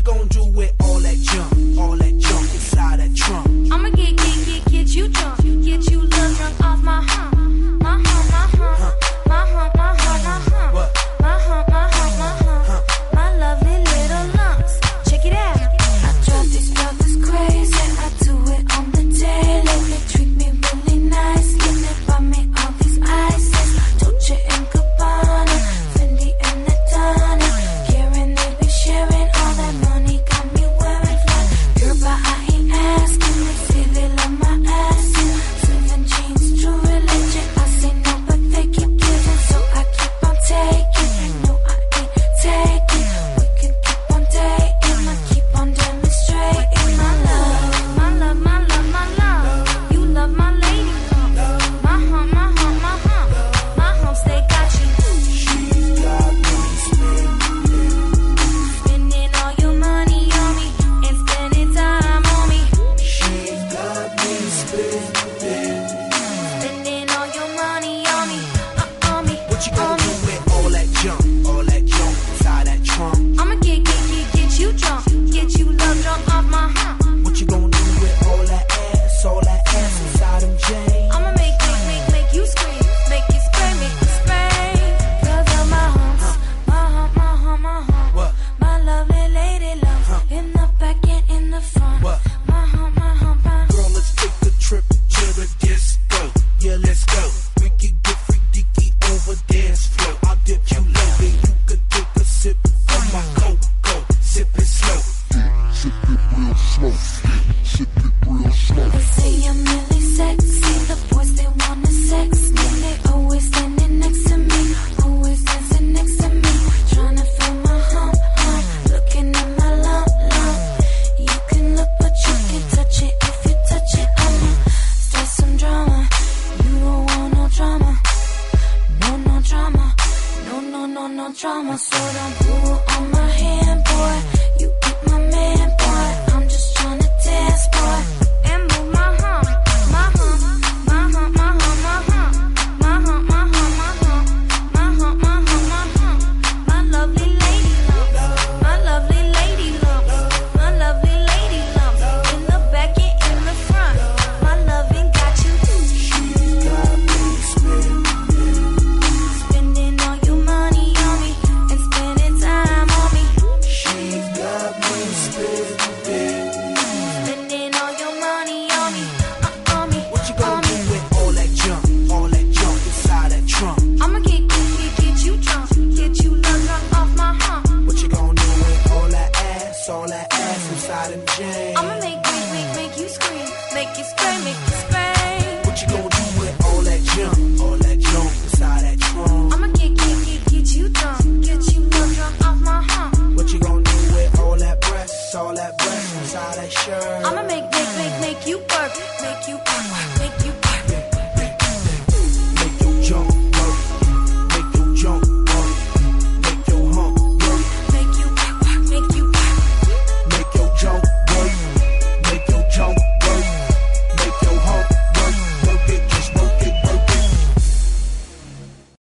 you gonna do with all that junk? Drama, so don't pull on my hand, boy. mix.